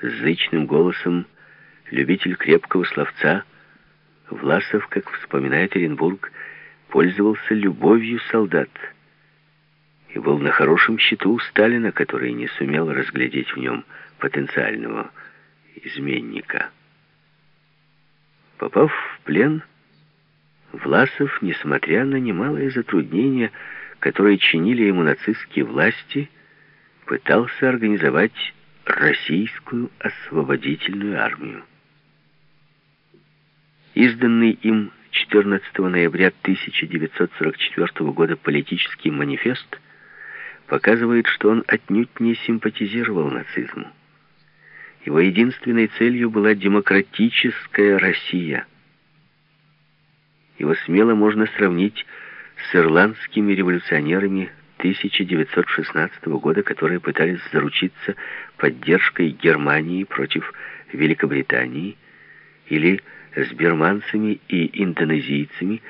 зычным голосом, любитель крепкого словца, Власов, как вспоминает Оренбург, пользовался любовью солдат и был на хорошем счету у Сталина, который не сумел разглядеть в нем потенциального изменника. Попав в плен, Власов, несмотря на немалые затруднения, которые чинили ему нацистские власти, пытался организовать российскую освободительную армию. Изданный им 14 ноября 1944 года политический манифест показывает, что он отнюдь не симпатизировал нацизму. Его единственной целью была демократическая Россия. Его смело можно сравнить с ирландскими революционерами 1916 года, которые пытались заручиться поддержкой Германии против Великобритании, или с берманцами и индонезийцами,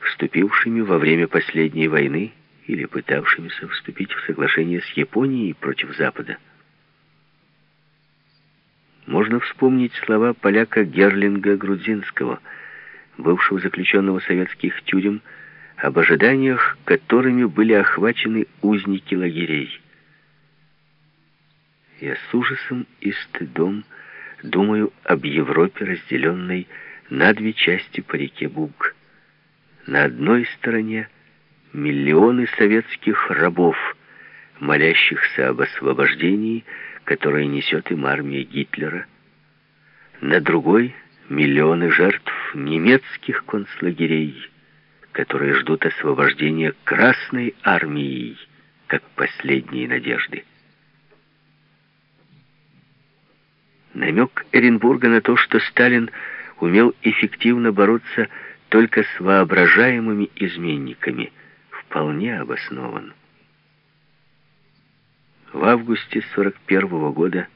вступившими во время последней войны или пытавшимися вступить в соглашение с Японией против Запада. Можно вспомнить слова поляка Герлинга Грудзинского, бывшего заключенного советских тюрем, об ожиданиях, которыми были охвачены узники лагерей. Я с ужасом и стыдом думаю об Европе, разделенной на две части по реке Буг. На одной стороне миллионы советских рабов, молящихся об освобождении, которое несет им армия Гитлера. На другой — миллионы жертв немецких концлагерей, которые ждут освобождения Красной армией, как последние надежды. Намек Эренбурга на то, что Сталин умел эффективно бороться только с воображаемыми изменниками, вполне обоснован. В августе 41 -го года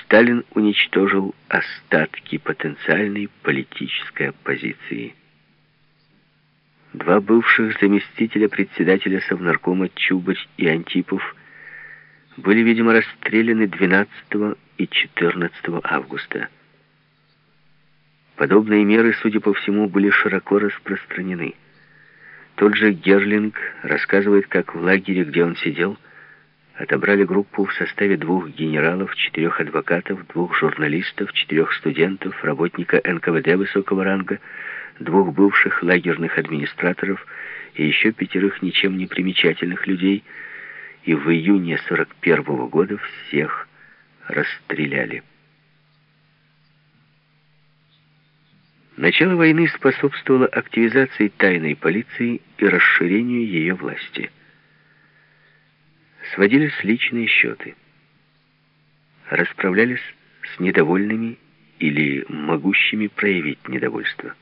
Сталин уничтожил остатки потенциальной политической оппозиции. Два бывших заместителя председателя Совнаркома Чубарь и Антипов были, видимо, расстреляны 12 и 14 августа. Подобные меры, судя по всему, были широко распространены. Тот же Герлинг рассказывает, как в лагере, где он сидел, отобрали группу в составе двух генералов, четырех адвокатов, двух журналистов, четырех студентов, работника НКВД высокого ранга, двух бывших лагерных администраторов и еще пятерых ничем не примечательных людей, и в июне 41 -го года всех расстреляли. Начало войны способствовало активизации тайной полиции и расширению ее власти. Сводились личные счеты. Расправлялись с недовольными или могущими проявить недовольство.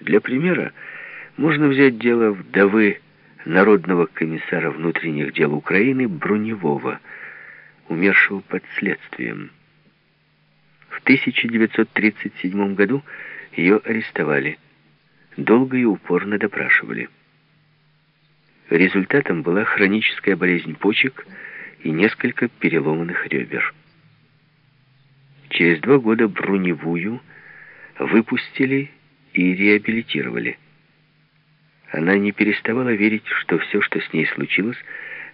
Для примера можно взять дело вдовы народного комиссара внутренних дел Украины Бруневого, умершего под следствием. В 1937 году ее арестовали. Долго и упорно допрашивали. Результатом была хроническая болезнь почек и несколько переломанных ребер. Через два года Бруневую выпустили и реабилитировали. Она не переставала верить, что все, что с ней случилось,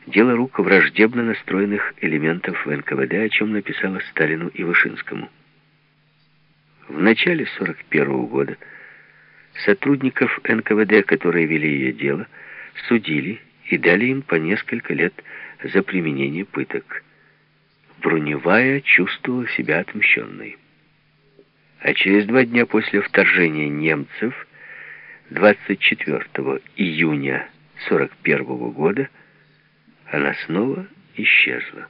дело рук враждебно настроенных элементов в НКВД, о чем написала Сталину и Вышинскому. В начале 41 -го года сотрудников НКВД, которые вели ее дело, судили и дали им по несколько лет за применение пыток. Броневая чувствовала себя отмщенной. А через два дня после вторжения немцев, 24 июня 41 -го года, она снова исчезла.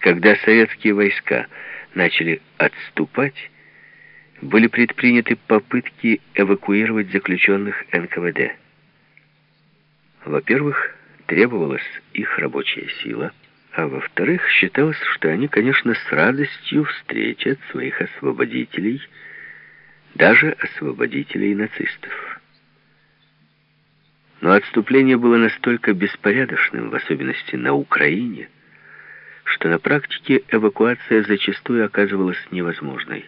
Когда советские войска начали отступать, были предприняты попытки эвакуировать заключенных НКВД. Во-первых, требовалась их рабочая сила, а во-вторых, считалось, что они, конечно, с радостью встретят своих освободителей, даже освободителей нацистов. Но отступление было настолько беспорядочным, в особенности на Украине, что на практике эвакуация зачастую оказывалась невозможной.